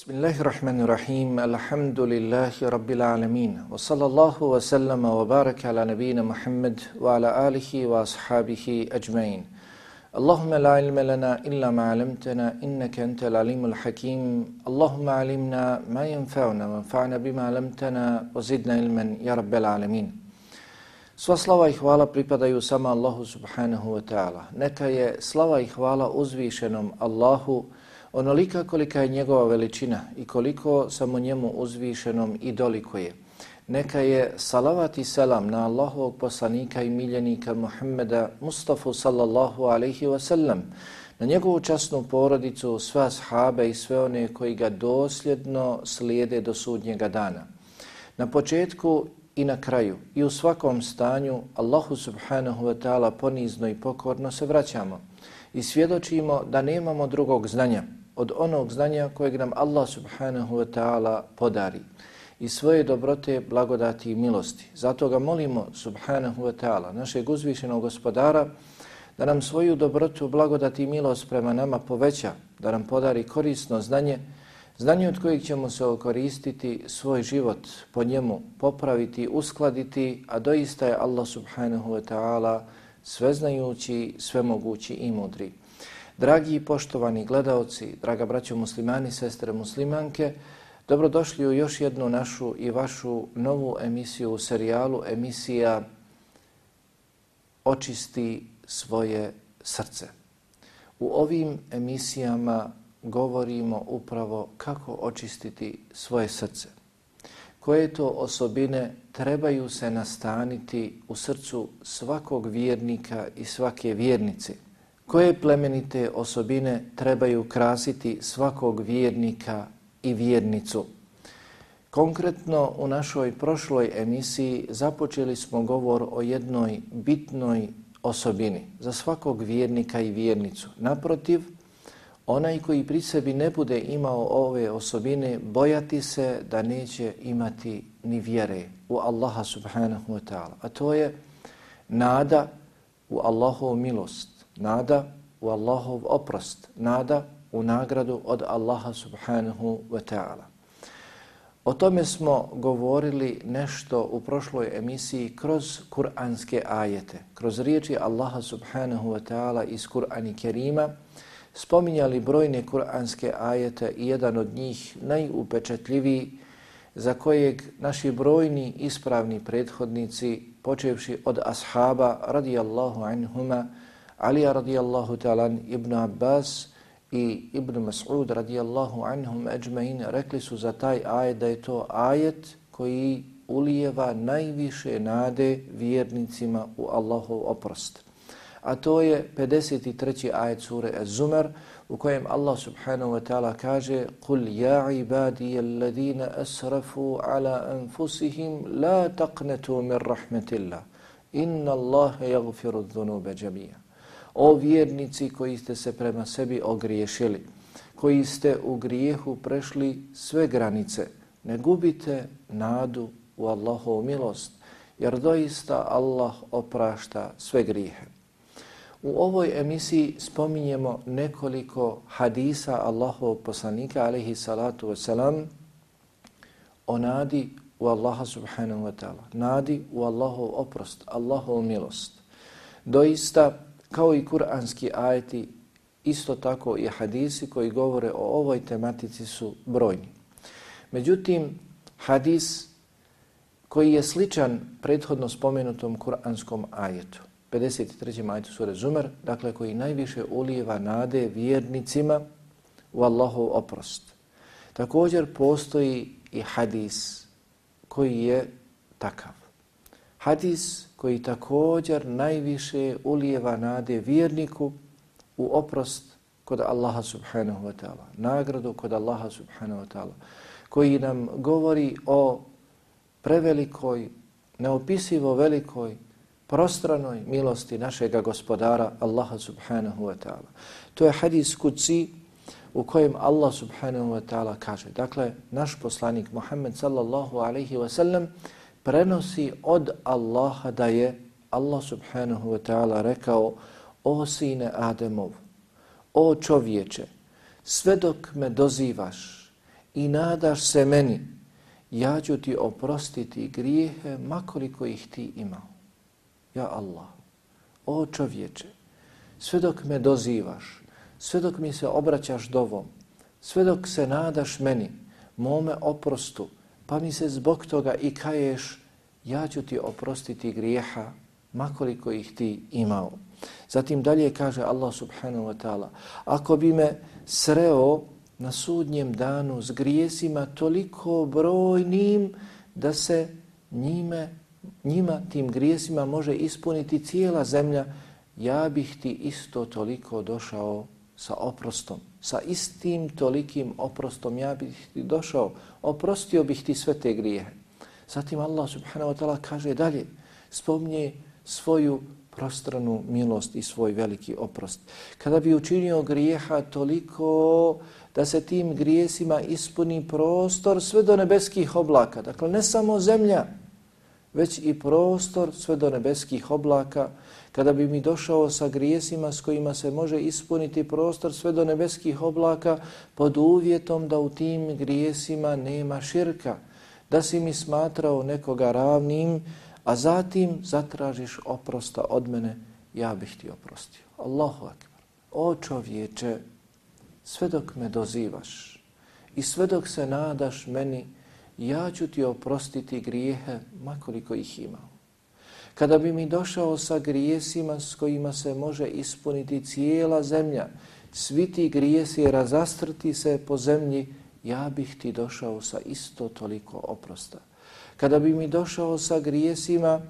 Bismillahirrahmanirrahim. Alhamdulillahi rabbil alamin. Wa sallallahu wa sallama wa baraka ala nabina Muhammad wa ala alihi wa ashabihi ajmain. Allahumma la ilma lana illa ma 'allamtana innaka antal alimul hakim. Allahumma 'allimna ma yanfa'una wanfa'na bima 'allamtana wa zidna ilman ya rabbil alamin. Sva slava i hvala pripadaju sama Allahu subhanahu wa ta'ala. Neka je slava i hvala uzvišenom Allahu onolika kolika je njegova veličina i koliko samo njemu uzvišenom i doliko je. Neka je salavat i selam na Allahovog poslanika i miljenika Muhammeda Mustafa sallallahu alaihi wa sallam, na njegovu časnu porodicu, sve sahabe i sve one koji ga dosljedno slijede do sudnjega dana. Na početku i na kraju i u svakom stanju Allahu subhanahu wa ta'ala ponizno i pokorno se vraćamo i svjedočimo da nemamo drugog znanja od onog znanja kojeg nam Allah subhanahu wa ta'ala podari i svoje dobrote, blagodati i milosti. Zato ga molimo subhanahu wa ta'ala, našeg uzvišenog gospodara, da nam svoju dobrotu, blagodati i milost prema nama poveća, da nam podari korisno znanje, znanje od kojeg ćemo se okoristiti, svoj život po njemu popraviti, uskladiti, a doista je Allah subhanahu wa ta'ala sveznajući, svemogući i mudri. Dragi i poštovani gledaoci, draga braćo muslimani, sestre muslimanke, dobrodošli u još jednu našu i vašu novu emisiju u serijalu, emisija Očisti svoje srce. U ovim emisijama govorimo upravo kako očistiti svoje srce. Koje to osobine trebaju se nastaniti u srcu svakog vjernika i svake vjernice – koje plemenite osobine trebaju krasiti svakog vjernika i vjernicu. Konkretno u našoj prošloj emisiji započeli smo govor o jednoj bitnoj osobini za svakog vjernika i vjernicu. Naprotiv, onaj koji pri sebi ne bude imao ove osobine, bojati se da neće imati ni vjere u Allaha subhanahu wa ta'ala. A to je nada u Allahovu milost nada u Allahov oprost, nada u nagradu od Allaha subhanahu wa ta'ala. O tome smo govorili nešto u prošloj emisiji kroz kuranske ajete, kroz riječi Allaha subhanahu wa ta'ala iz Kur'ani Kerima, spominjali brojne kuranske ajete i jedan od njih najupečetljiviji za kojeg naši brojni ispravni prethodnici, počevši od ashaba radijallahu anhuma, Alija radijallahu ta'ala ibn Abbas i ibn Mas'ud radijallahu anhum ajmain rekli su za taj ajet da je to ajet koji ulijeva najviše nade vjernicima u Allahov oprost. A to je 53. ajet sure Az-Zumar u kojem Allah subhanahu wa ta'ala kaže قُلْ يَا عِبَادِيَ الَّذِينَ أَسْرَفُوا عَلَىٰ أَنفُسِهِمْ لَا تَقْنَتُوا مِنْ رَحْمَةِ اللَّهِ إِنَّ اللَّهَ يَغْفِرُ الذُّنُوبَ جَمِيعًا O vjernici koji ste se prema sebi ogriješili, koji ste u grijehu prešli sve granice, ne gubite nadu u Allahovu milost, jer doista Allah oprašta sve grijehe. U ovoj emisiji spominjemo nekoliko hadisa Allahovog poslanika, alaihi salatu wasalam, o nadi u Allaha subhanahu wa ta'ala. Nadi u Allahov oprost, Allahov milost. Doista, kao i kuranski ajeti, isto tako i hadisi koji govore o ovoj tematici su brojni. Međutim, hadis koji je sličan prethodno spomenutom kuranskom ajetu, 53. ajetu sure Zumer, dakle koji najviše ulijeva nade vjernicima u Allahov oprost. Također postoji i hadis koji je takav. Hadis koji također najviše ulijeva nade vjerniku u oprost kod Allaha subhanahu wa ta'ala, nagradu kod Allaha subhanahu wa ta'ala, koji nam govori o prevelikoj, neopisivo velikoj, prostranoj milosti našega gospodara Allaha subhanahu wa ta'ala. To je hadis kuci u kojem Allah subhanahu wa ta'ala kaže. Dakle, naš poslanik Muhammed sallallahu alaihi wa sallam prenosi od Allaha da je Allah subhanahu wa ta'ala rekao o sine Ademov, o čovječe, sve dok me dozivaš i nadaš se meni, ja ću ti oprostiti grijehe makoliko ih ti imao. Ja Allah, o čovječe, sve dok me dozivaš, sve dok mi se obraćaš dovom, sve dok se nadaš meni, mome oprostu, pa mi se zbog toga i kaješ, ja ću ti oprostiti grijeha makoliko ih ti imao. Zatim dalje kaže Allah subhanahu wa ta'ala, ako bi me sreo na sudnjem danu s grijesima toliko brojnim da se njime, njima tim grijesima može ispuniti cijela zemlja, ja bih ti isto toliko došao sa oprostom. Sa istim tolikim oprostom ja bih ti došao, oprostio bih ti sve te grijehe. Zatim Allah subhanahu wa ta'ala kaže dalje, spomnije svoju prostranu milost i svoj veliki oprost. Kada bi učinio grijeha toliko da se tim grijesima ispuni prostor sve do nebeskih oblaka, dakle ne samo zemlja, već i prostor sve do nebeskih oblaka, kada bi mi došao sa grijesima s kojima se može ispuniti prostor sve do nebeskih oblaka pod uvjetom da u tim grijesima nema širka, da si mi smatrao nekoga ravnim, a zatim zatražiš oprosta od mene, ja bih ti oprostio. Allahu akbar. O čovječe, sve dok me dozivaš i sve dok se nadaš meni, ja ću ti oprostiti grijehe makoliko ih imao. Kada bi mi došao sa grijesima s kojima se može ispuniti cijela zemlja, svi ti grijesi razastrti se po zemlji, ja bih ti došao sa isto toliko oprosta kada bi mi došao sa grijesima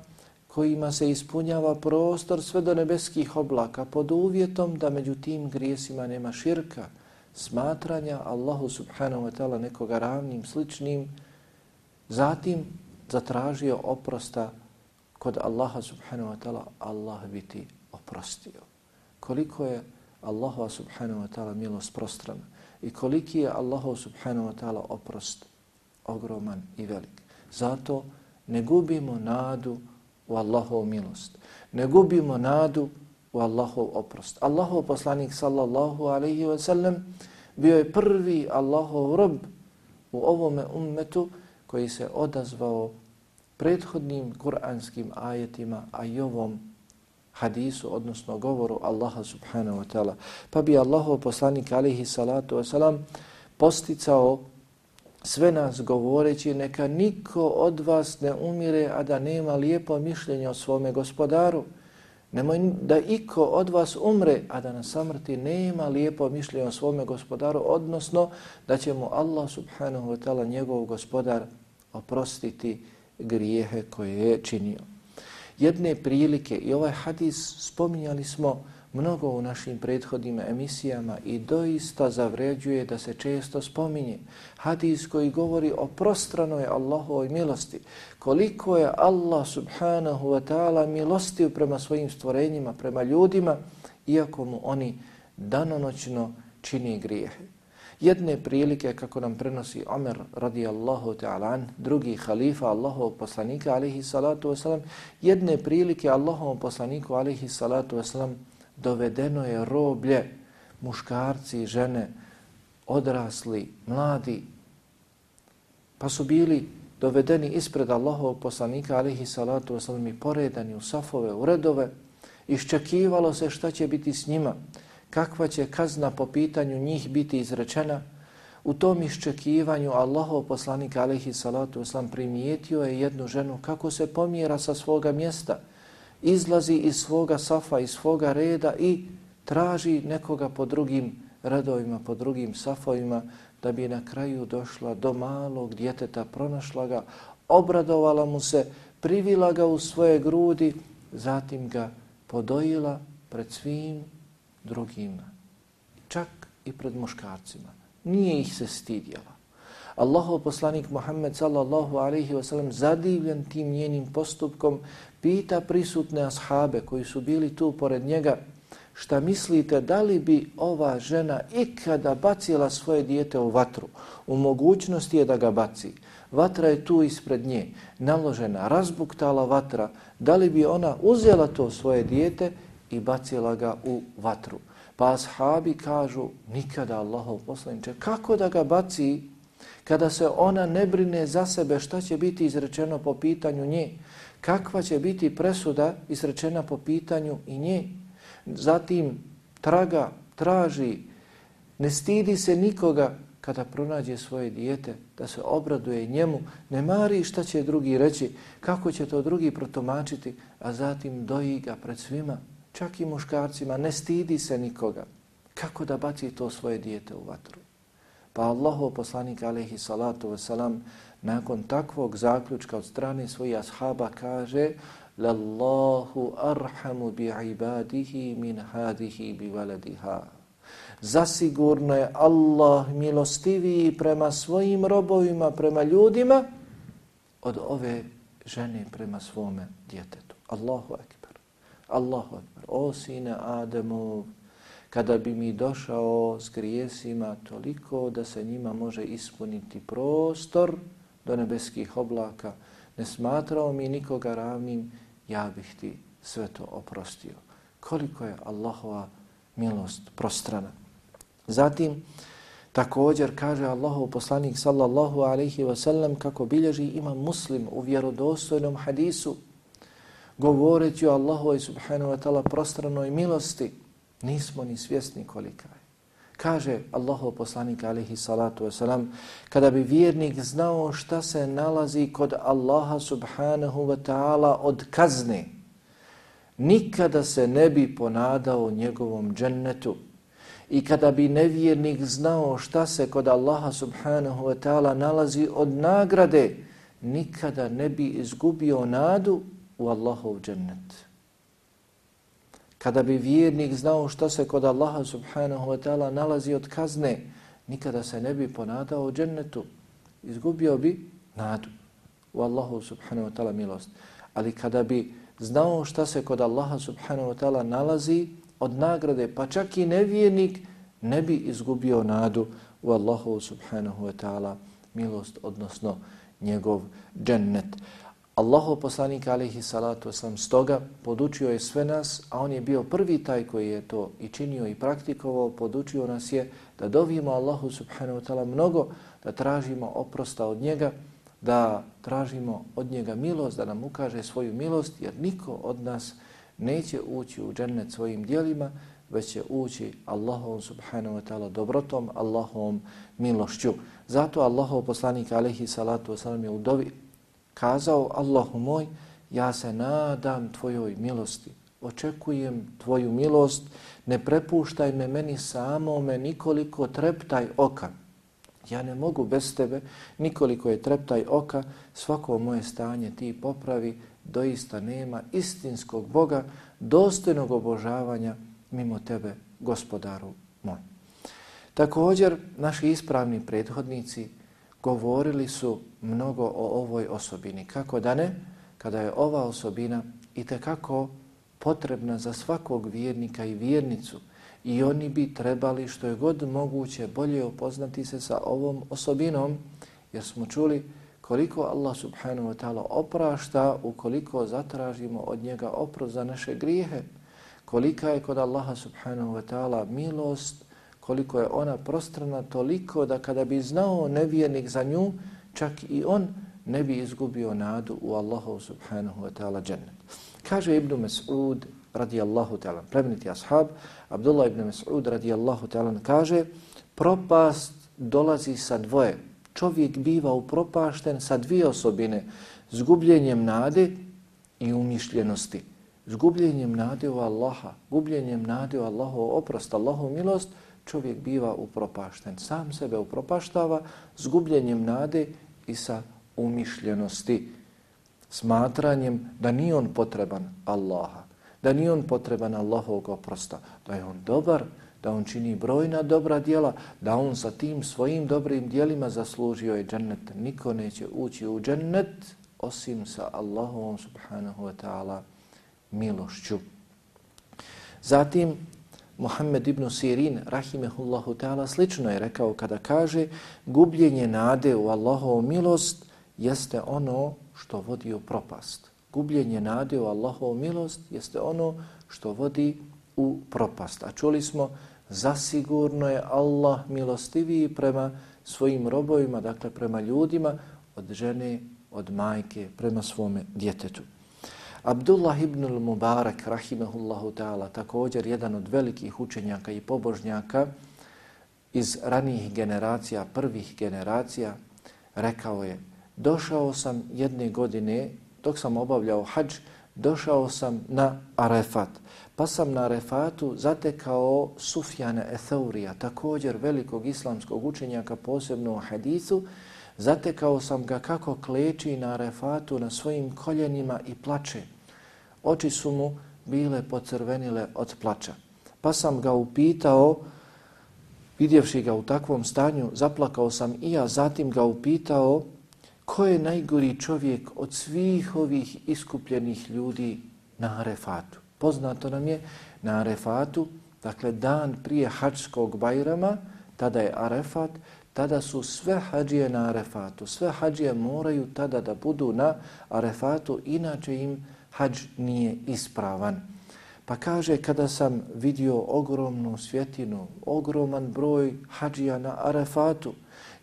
kojima se ispunjava prostor sve do nebeskih oblaka pod uvjetom da među tim grijesima nema širka, smatranja Allahu subhanahu wa ta'ala nekoga ravnim, sličnim, zatim zatražio oprosta kod Allaha subhanahu wa ta'ala, Allah bi ti oprostio. Koliko je Allahu subhanahu wa ta'ala milost prostrana i koliki je Allahu subhanahu wa ta'ala oprost ogroman i velik. Zato ne gubimo nadu u Allahov milost. Ne gubimo nadu u Allahov oprost. Allahov poslanik sallallahu alaihi wa sallam bio je prvi Allahov rob u ovome ummetu koji se odazvao prethodnim kuranskim ajetima, a i ovom hadisu, odnosno govoru Allaha subhanahu wa ta'ala. Pa bi Allahov poslanik alihi salatu wa salam posticao sve nas govoreći neka niko od vas ne umire, a da nema lijepo mišljenje o svome gospodaru. Nemoj da iko od vas umre, a da na samrti nema lijepo mišljenje o svome gospodaru, odnosno da će mu Allah subhanahu wa ta'ala njegov gospodar oprostiti grijehe koje je činio. Jedne prilike, i ovaj hadis spominjali smo, mnogo u našim prethodnim emisijama i doista zavređuje da se često spominje. Hadis koji govori o prostranoj Allahovoj milosti. Koliko je Allah subhanahu wa ta'ala milostiv prema svojim stvorenjima, prema ljudima, iako mu oni danonoćno čini grijehe. Jedne prilike, kako nam prenosi Omer radijallahu ta'ala drugi halifa Allahov poslanika alaihi salatu wasalam, jedne prilike Allahov poslaniku alaihi salatu wasalam dovedeno je roblje, muškarci i žene, odrasli, mladi, pa su bili dovedeni ispred Allahovog poslanika, alihi salatu wasalam, i poredani u safove, u redove, iščekivalo se šta će biti s njima, kakva će kazna po pitanju njih biti izrečena, U tom iščekivanju Allahov poslanik alaihi salatu uslam primijetio je jednu ženu kako se pomjera sa svoga mjesta – izlazi iz svoga safa, iz svoga reda i traži nekoga po drugim redovima, po drugim safovima, da bi na kraju došla do malog djeteta, pronašla ga, obradovala mu se, privila ga u svoje grudi, zatim ga podojila pred svim drugima, čak i pred muškarcima. Nije ih se stidjela. Allahov poslanik Muhammed sallallahu alaihi wa sallam zadivljen tim njenim postupkom pita prisutne ashabe koji su bili tu pored njega šta mislite da li bi ova žena ikada bacila svoje dijete u vatru? U mogućnosti je da ga baci. Vatra je tu ispred nje, naložena, razbuktala vatra. Da li bi ona uzela to svoje dijete i bacila ga u vatru? Pa ashabi kažu nikada Allahov poslaniče, kako da ga baci kada se ona ne brine za sebe šta će biti izrečeno po pitanju nje, kakva će biti presuda izrečena po pitanju i nje, zatim traga, traži, ne stidi se nikoga kada pronađe svoje dijete, da se obraduje njemu, ne mari šta će drugi reći, kako će to drugi protomačiti, a zatim doji ga pred svima, čak i muškarcima, ne stidi se nikoga. Kako da baci to svoje dijete u vatru? Pa Allahov poslanik alaihi salatu wasalam nakon takvog zaključka od strane svojih ashaba kaže Lallahu arhamu bi ibadihi min hadihi bi valadiha. Zasigurno je Allah milostiviji prema svojim robovima, prema ljudima od ove žene prema svome djetetu. Allahu akbar. Allahu akbar. O sine Ademov, kada bi mi došao s grijesima toliko da se njima može ispuniti prostor do nebeskih oblaka, ne smatrao mi nikoga ravnim, ja bih ti sve to oprostio. Koliko je Allahova milost prostrana. Zatim, također kaže Allahov poslanik sallallahu alaihi wasallam kako bilježi ima muslim u vjerodostojnom hadisu govoreći o Allahovoj subhanahu wa ta'ala prostranoj milosti Nismo ni svjesni kolika je. Kaže Allahov poslanik alihi salatu wasalam, kada bi vjernik znao šta se nalazi kod Allaha subhanahu wa ta'ala od kazne, nikada se ne bi ponadao njegovom džennetu. I kada bi nevjernik znao šta se kod Allaha subhanahu wa ta'ala nalazi od nagrade, nikada ne bi izgubio nadu u Allahov džennet. Kada bi vjernik znao što se kod Allaha subhanahu wa ta'ala nalazi od kazne, nikada se ne bi ponadao u džennetu. Izgubio bi nadu u Allahu subhanahu wa ta'ala milost. Ali kada bi znao šta se kod Allaha subhanahu wa ta'ala nalazi od nagrade, pa čak i nevjernik ne bi izgubio nadu u Allahu subhanahu wa ta'ala milost, odnosno njegov džennet. Allahov poslanik alaihi salatu sam stoga podučio je sve nas, a on je bio prvi taj koji je to i činio i praktikovao, podučio nas je da dovijemo Allahu subhanahu wa ta'ala mnogo, da tražimo oprosta od njega, da tražimo od njega milost, da nam ukaže svoju milost, jer niko od nas neće ući u džennet svojim dijelima, već će ući Allahom subhanahu wa ta'ala dobrotom, Allahom milošću. Zato Allahov poslanik alaihi salatu wasalam je u dovi kazao Allahu moj, ja se nadam tvojoj milosti, očekujem tvoju milost, ne prepuštaj me meni samome nikoliko treptaj oka. Ja ne mogu bez tebe, nikoliko je treptaj oka, svako moje stanje ti popravi, doista nema istinskog Boga, dostojnog obožavanja mimo tebe, gospodaru moj. Također, naši ispravni prethodnici govorili su mnogo o ovoj osobini. Kako da ne, kada je ova osobina i kako potrebna za svakog vjernika i vjernicu i oni bi trebali što je god moguće bolje upoznati se sa ovom osobinom jer smo čuli koliko Allah subhanahu wa ta'ala oprašta ukoliko zatražimo od njega oprost za naše grijehe, kolika je kod Allaha subhanahu wa ta'ala milost, koliko je ona prostrana toliko da kada bi znao nevjernik za nju, čak i on ne bi izgubio nadu u Allahu subhanahu wa ta'ala džennet. Kaže Ibn Mas'ud radijallahu ta'ala, plemeniti ashab, Abdullah ibn Mas'ud radijallahu ta'ala kaže, propast dolazi sa dvoje. Čovjek biva upropašten sa dvije osobine, zgubljenjem nade i umišljenosti. Zgubljenjem nade u Allaha, gubljenjem nade u Allahu oprost, Allahu milost, čovjek biva upropašten. Sam sebe upropaštava zgubljenjem nade i sa umišljenosti, smatranjem da nije on potreban Allaha, da nije on potreban Allahovog oprosta, da je on dobar, da on čini brojna dobra djela, da on sa tim svojim dobrim djelima zaslužio je džennet. Niko neće ući u džennet osim sa Allahovom subhanahu wa ta'ala milošću. Zatim, Muhammed ibn Sirin, rahimehullahu ta'ala, slično je rekao kada kaže gubljenje nade u Allahovu milost jeste ono što vodi u propast. Gubljenje nade u Allahovu milost jeste ono što vodi u propast. A čuli smo, zasigurno je Allah milostiviji prema svojim robovima, dakle prema ljudima, od žene, od majke, prema svome djetetu. Abdullah ibn al-Mubarak, rahimehullahu ta'ala, također jedan od velikih učenjaka i pobožnjaka iz ranijih generacija, prvih generacija, rekao je, došao sam jedne godine, dok sam obavljao hađ, došao sam na Arefat. Pa sam na Arefatu zatekao Sufjana Ethaurija, također velikog islamskog učenjaka, posebno u hadithu. Zatekao sam ga kako kleči na Arefatu na svojim koljenima i plače. Oči su mu bile pocrvenile od plača. Pa sam ga upitao, vidjevši ga u takvom stanju, zaplakao sam i ja, zatim ga upitao ko je najgori čovjek od svih ovih iskupljenih ljudi na Arefatu. Poznato nam je na Arefatu, dakle dan prije hačskog bajrama, tada je Arefat, tada su sve hađije na Arefatu. Sve hađije moraju tada da budu na Arefatu, inače im hađ nije ispravan. Pa kaže, kada sam vidio ogromnu svjetinu, ogroman broj hađija na Arefatu,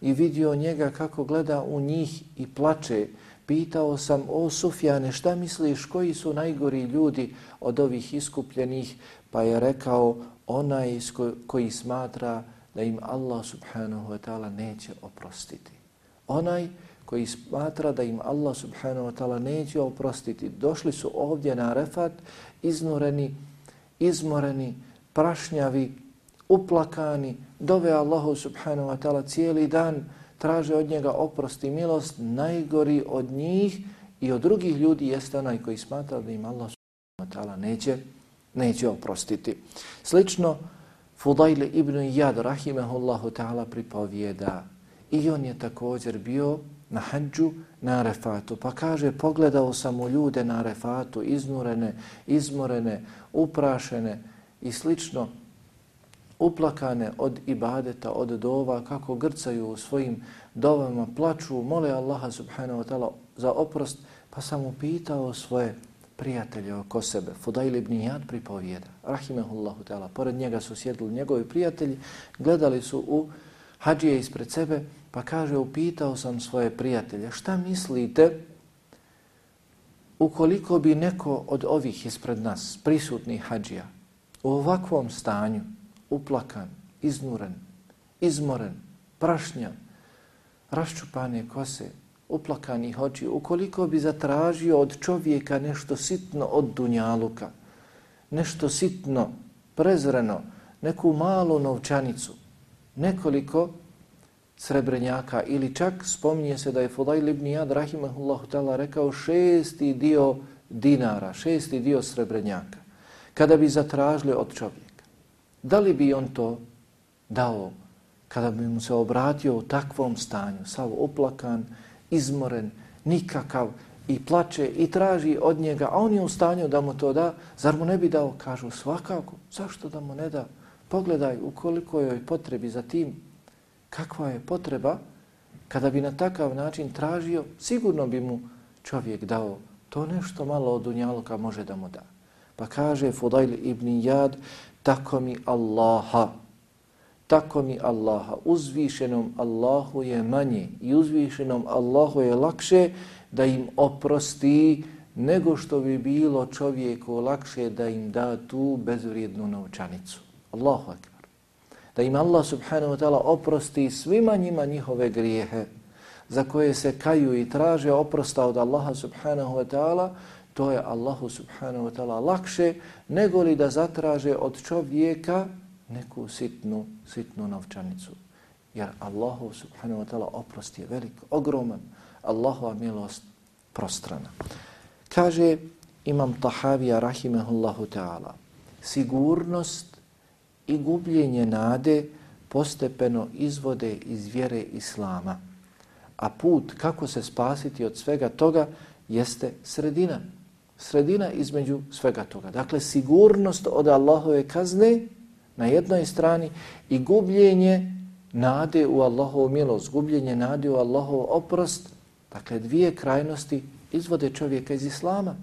i vidio njega kako gleda u njih i plače. Pitao sam, o Sufjane, šta misliš, koji su najgori ljudi od ovih iskupljenih? Pa je rekao, onaj koji smatra da im Allah subhanahu wa ta'ala neće oprostiti. Onaj koji smatra da im Allah subhanahu wa ta'ala neće oprostiti. Došli su ovdje na refat, iznureni, izmoreni, prašnjavi, uplakani, dove Allahu subhanahu wa ta'ala cijeli dan, traže od njega oprost i milost, najgori od njih i od drugih ljudi jeste onaj koji smatra da im Allah subhanahu wa ta'ala neće, neće oprostiti. Slično, Fudail ibn Iyad, rahimahullahu ta'ala, pripovijeda i on je također bio na hađu na Arefatu. Pa kaže, pogledao sam u ljude na Arefatu, iznurene, izmorene, uprašene i slično, uplakane od ibadeta, od dova, kako grcaju u svojim dovama, plaču, mole Allaha subhanahu wa ta'ala za oprost, pa sam upitao svoje prijatelje oko sebe. Fudail ibn Iyad pripovijeda, rahimehullahu ta'ala, pored njega su sjedili njegovi prijatelji, gledali su u hađije ispred sebe, pa kaže, upitao sam svoje prijatelje, šta mislite ukoliko bi neko od ovih ispred nas, prisutnih hađija, u ovakvom stanju, uplakan, iznuren, izmoren, prašnja, raščupane kose, uplakanih oči, ukoliko bi zatražio od čovjeka nešto sitno od dunjaluka, nešto sitno, prezreno, neku malu novčanicu, nekoliko srebrenjaka ili čak spominje se da je Fudail ibn Jad rahimahullahu ta'ala rekao šesti dio dinara, šesti dio srebrenjaka, kada bi zatražili od čovjeka. Da li bi on to dao kada bi mu se obratio u takvom stanju, sav oplakan, izmoren, nikakav i plače i traži od njega, a on je u stanju da mu to da, zar mu ne bi dao? Kažu svakako, zašto da mu ne da? Pogledaj ukoliko joj je potrebi za tim, kakva je potreba, kada bi na takav način tražio, sigurno bi mu čovjek dao to nešto malo od unjaluka može da mu da. Pa kaže Fudail ibn Jad, tako mi Allaha, tako mi Allaha, uzvišenom Allahu je manje i uzvišenom Allahu je lakše da im oprosti nego što bi bilo čovjeku lakše da im da tu bezvrijednu novčanicu. Allahu akbar. Da im Allah subhanahu wa ta'ala oprosti svima njima njihove grijehe za koje se kaju i traže oprosta od Allaha subhanahu wa ta'ala, to je Allahu subhanahu wa ta'ala lakše nego li da zatraže od čovjeka neku sitnu, sitnu novčanicu. Jer Allahu subhanahu wa ta'ala oprost je velik, ogroman. Allahova milost prostrana. Kaže imam Tahavija rahimahullahu ta'ala sigurnost i gubljenje nade postepeno izvode iz vjere Islama. A put kako se spasiti od svega toga jeste sredina sredina između svega toga. Dakle, sigurnost od Allahove kazne na jednoj strani i gubljenje nade u Allahovu milost, gubljenje nade u Allahov oprost, dakle, dvije krajnosti izvode čovjeka iz Islama.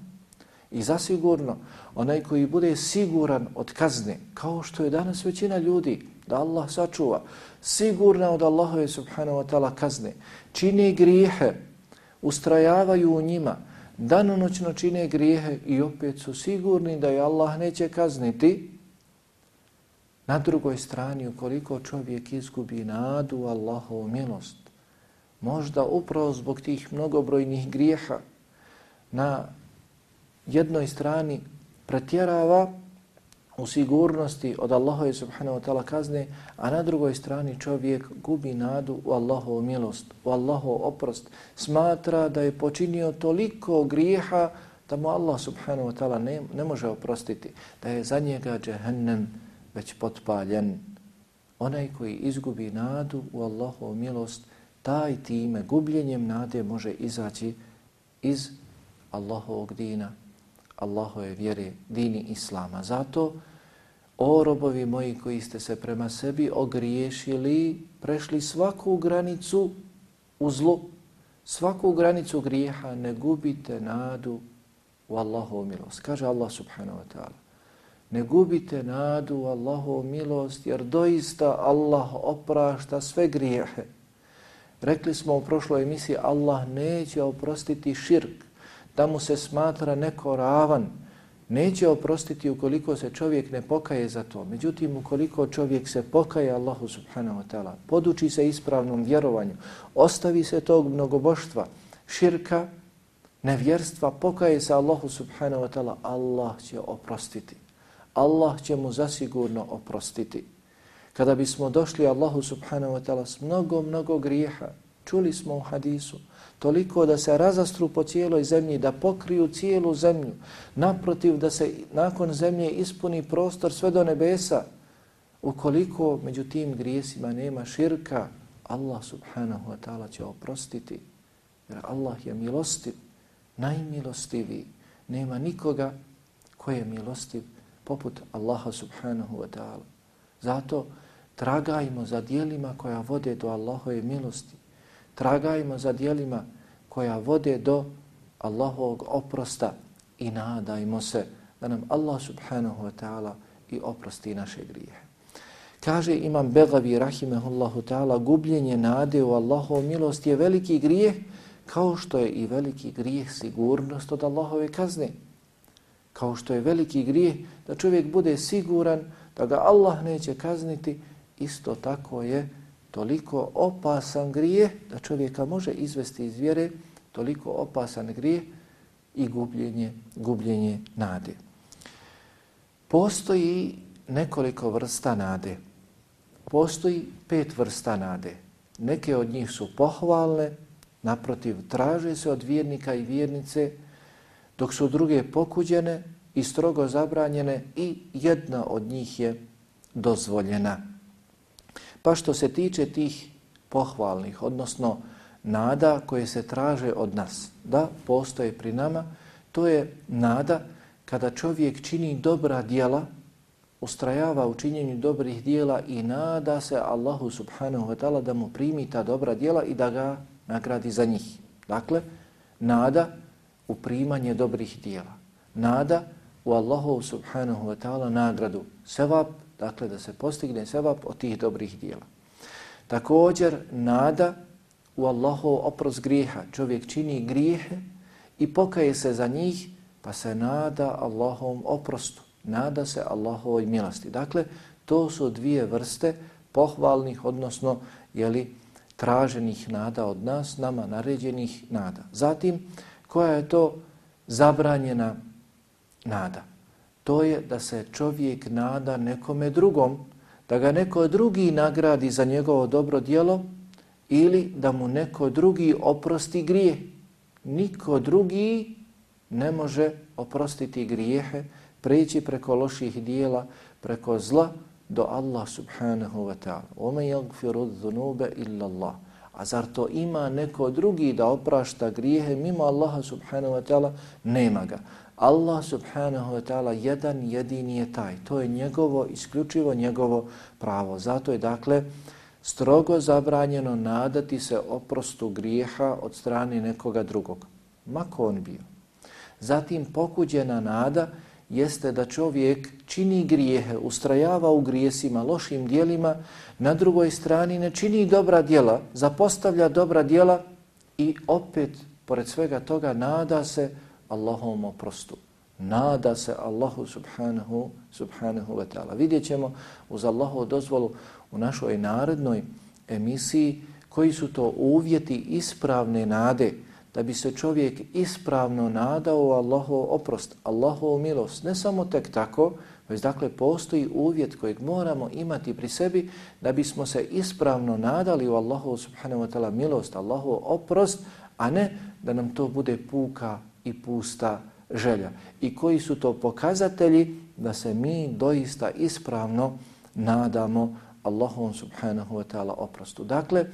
I zasigurno, onaj koji bude siguran od kazne, kao što je danas većina ljudi, da Allah sačuva, sigurna od Allahove subhanahu wa ta'ala kazne, čine grijehe, ustrajavaju u njima, danonoćno čine grijehe i opet su sigurni da je Allah neće kazniti, na drugoj strani ukoliko čovjek izgubi nadu Allahovu milost, možda upravo zbog tih mnogobrojnih grijeha, na jednoj strani pretjerava u sigurnosti od Allahove subhanahu wa ta'ala kazne, a na drugoj strani čovjek gubi nadu u Allahovu milost, u Allahov oprost, smatra da je počinio toliko grijeha da mu Allah subhanahu wa ta'ala ne, ne može oprostiti, da je za njega džehennem već potpaljen. Onaj koji izgubi nadu u Allahovu milost, taj time gubljenjem nade može izaći iz Allahovog dina, Allahove vjere, dini Islama. Zato, o robovi moji koji ste se prema sebi ogriješili, prešli svaku granicu u zlu, svaku granicu grijeha, ne gubite nadu u Allahovu milost. Kaže Allah subhanahu wa ta'ala. Ne gubite nadu u Allahovu milost, jer doista Allah oprašta sve grijehe. Rekli smo u prošloj emisiji, Allah neće oprostiti širk, da mu se smatra neko ravan, neće oprostiti ukoliko se čovjek ne pokaje za to. Međutim, ukoliko čovjek se pokaje Allahu subhanahu wa ta'ala, poduči se ispravnom vjerovanju, ostavi se tog mnogoboštva, širka, nevjerstva, pokaje se Allahu subhanahu wa ta'ala, Allah će oprostiti. Allah će mu zasigurno oprostiti. Kada bismo došli Allahu subhanahu wa ta'ala s mnogo, mnogo grijeha, čuli smo u hadisu, toliko da se razastru po cijeloj zemlji, da pokriju cijelu zemlju, naprotiv da se nakon zemlje ispuni prostor sve do nebesa, ukoliko među tim grijesima nema širka, Allah subhanahu wa ta'ala će oprostiti, jer Allah je milostiv, najmilostiviji, nema nikoga koji je milostiv poput Allaha subhanahu wa ta'ala. Zato tragajmo za dijelima koja vode do Allahove milosti, tragajmo za dijelima koja vode do Allahovog oprosta i nadajmo se da nam Allah subhanahu wa ta'ala i oprosti naše grijehe. Kaže imam Begavi rahimehullahu ta'ala gubljenje nade u Allahovu milost je veliki grijeh kao što je i veliki grijeh sigurnost od Allahove kazne. Kao što je veliki grijeh da čovjek bude siguran da ga Allah neće kazniti, isto tako je toliko opasan grijeh da čovjeka može izvesti iz vjere, toliko opasan grijeh i gubljenje, gubljenje nade. Postoji nekoliko vrsta nade. Postoji pet vrsta nade. Neke od njih su pohvalne, naprotiv traže se od vjernika i vjernice, dok su druge pokuđene i strogo zabranjene i jedna od njih je dozvoljena. Pa što se tiče tih pohvalnih, odnosno nada koje se traže od nas, da postoje pri nama, to je nada kada čovjek čini dobra dijela, ustrajava u činjenju dobrih dijela i nada se Allahu subhanahu wa ta'ala da mu primi ta dobra dijela i da ga nagradi za njih. Dakle, nada u primanje dobrih dijela. Nada u Allahu subhanahu wa ta'ala nagradu. Sevap dakle da se postigne sevap od tih dobrih dijela. Također, nada u Allahov oprost grijeha. Čovjek čini grijehe i pokaje se za njih, pa se nada Allahovom oprostu. Nada se Allahovoj milosti. Dakle, to su dvije vrste pohvalnih, odnosno jeli, traženih nada od nas, nama naređenih nada. Zatim, koja je to zabranjena nada? to je da se čovjek nada nekome drugom, da ga neko drugi nagradi za njegovo dobro djelo ili da mu neko drugi oprosti grije. Niko drugi ne može oprostiti grijehe, preći preko loših dijela, preko zla do Allah subhanahu wa ta'ala. Ome yagfiru dhunube illa Allah. A zar to ima neko drugi da oprašta grijehe mimo Allaha subhanahu wa ta'ala? Nema ga. Allah subhanahu wa ta'ala jedan jedini je taj. To je njegovo, isključivo njegovo pravo. Zato je dakle strogo zabranjeno nadati se oprostu grijeha od strane nekoga drugog. Mako on bio. Zatim pokuđena nada jeste da čovjek čini grijehe, ustrajava u grijesima, lošim dijelima, na drugoj strani ne čini dobra dijela, zapostavlja dobra dijela i opet, pored svega toga, nada se Allahom oprostu. Nada se Allahu subhanahu, subhanahu wa ta'ala. Vidjet ćemo uz Allahu dozvolu u našoj narednoj emisiji koji su to uvjeti ispravne nade da bi se čovjek ispravno nadao Allahov oprost, Allahov milost. Ne samo tek tako, već dakle postoji uvjet kojeg moramo imati pri sebi da bismo se ispravno nadali u Allahov subhanahu wa ta'ala milost, Allahov oprost, a ne da nam to bude puka i pusta želja. I koji su to pokazatelji da se mi doista ispravno nadamo Allahom subhanahu wa ta'ala oprostu. Dakle,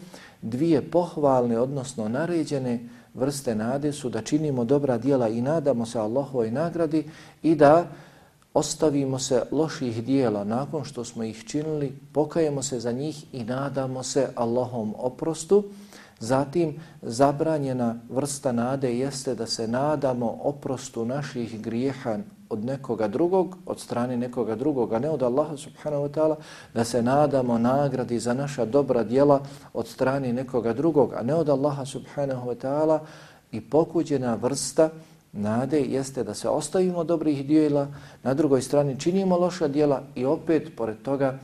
dvije pohvalne, odnosno naređene vrste nade su da činimo dobra dijela i nadamo se Allahovoj nagradi i da ostavimo se loših dijela nakon što smo ih činili, pokajemo se za njih i nadamo se Allahom oprostu. Zatim, zabranjena vrsta nade jeste da se nadamo oprostu naših grijeha od nekoga drugog, od strane nekoga drugoga, ne od Allaha subhanahu wa ta'ala, da se nadamo nagradi za naša dobra djela od strane nekoga drugog, a ne od Allaha subhanahu wa ta'ala i pokuđena vrsta nade jeste da se ostavimo dobrih dijela, na drugoj strani činimo loša dijela i opet, pored toga,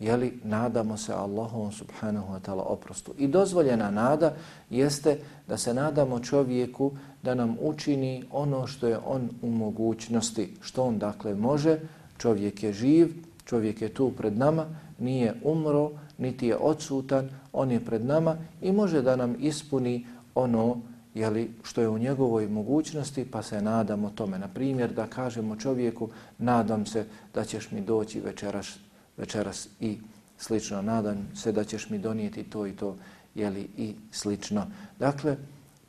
jeli, nadamo se Allahom subhanahu wa ta'ala oprostu. I dozvoljena nada jeste da se nadamo čovjeku da nam učini ono što je on u mogućnosti, što on dakle može, čovjek je živ, čovjek je tu pred nama, nije umro, niti je odsutan, on je pred nama i može da nam ispuni ono jeli, što je u njegovoj mogućnosti, pa se nadamo tome. Na primjer, da kažemo čovjeku, nadam se da ćeš mi doći večeras, večeras i slično, nadam se da ćeš mi donijeti to i to, jeli, i slično. Dakle,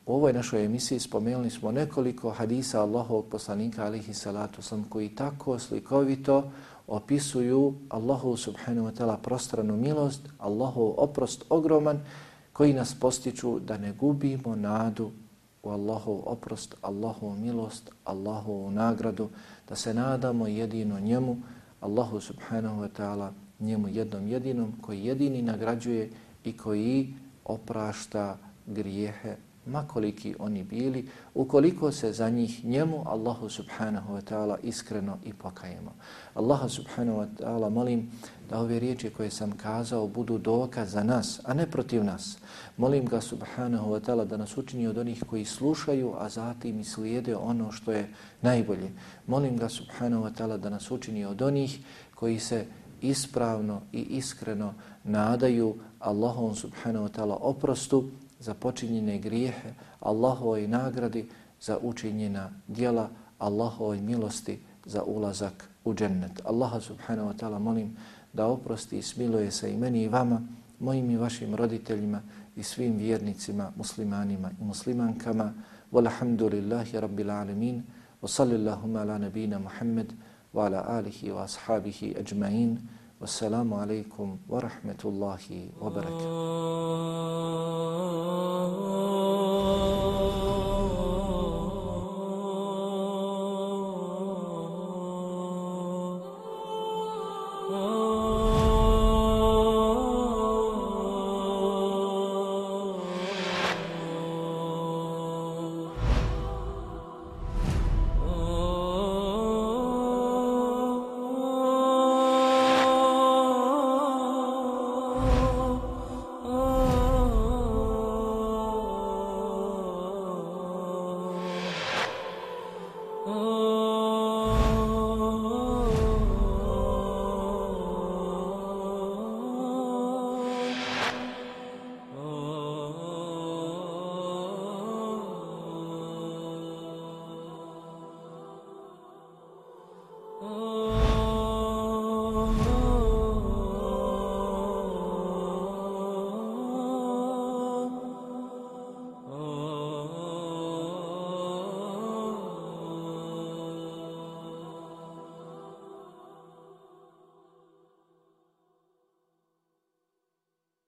U ovoj našoj emisiji spomenuli smo nekoliko hadisa Allahovog poslanika alihi salatu sam koji tako slikovito opisuju Allahu subhanahu wa ta'ala prostranu milost, Allahov oprost ogroman koji nas postiču da ne gubimo nadu u Allahov oprost, Allahovu milost, Allahovu nagradu, da se nadamo jedino njemu, Allahu subhanahu wa ta'ala, njemu jednom jedinom koji jedini nagrađuje i koji oprašta grijehe makoliki oni bili, ukoliko se za njih njemu, Allahu subhanahu wa ta'ala, iskreno i pokajemo. Allahu subhanahu wa ta'ala, molim da ove riječi koje sam kazao budu dokaz za nas, a ne protiv nas. Molim ga subhanahu wa ta'ala da nas učini od onih koji slušaju, a zatim i slijede ono što je najbolje. Molim ga subhanahu wa ta'ala da nas učini od onih koji se ispravno i iskreno nadaju Allahom subhanahu wa ta'ala oprostu za počinjene grijehe, Allahovoj nagradi za učinjena dijela, Allahovoj milosti za ulazak u džennet. Allaha subhanahu wa ta'ala molim da oprosti i smiluje se i meni i vama, mojim i vašim roditeljima i svim vjernicima, muslimanima i muslimankama. Walhamdulillahi rabbil alemin. Wa sallillahuma ala nabina Muhammed wa ala alihi wa ashabihi ajma'in. Wassalamu alaikum wa rahmetullahi wa barakatuh. Oh.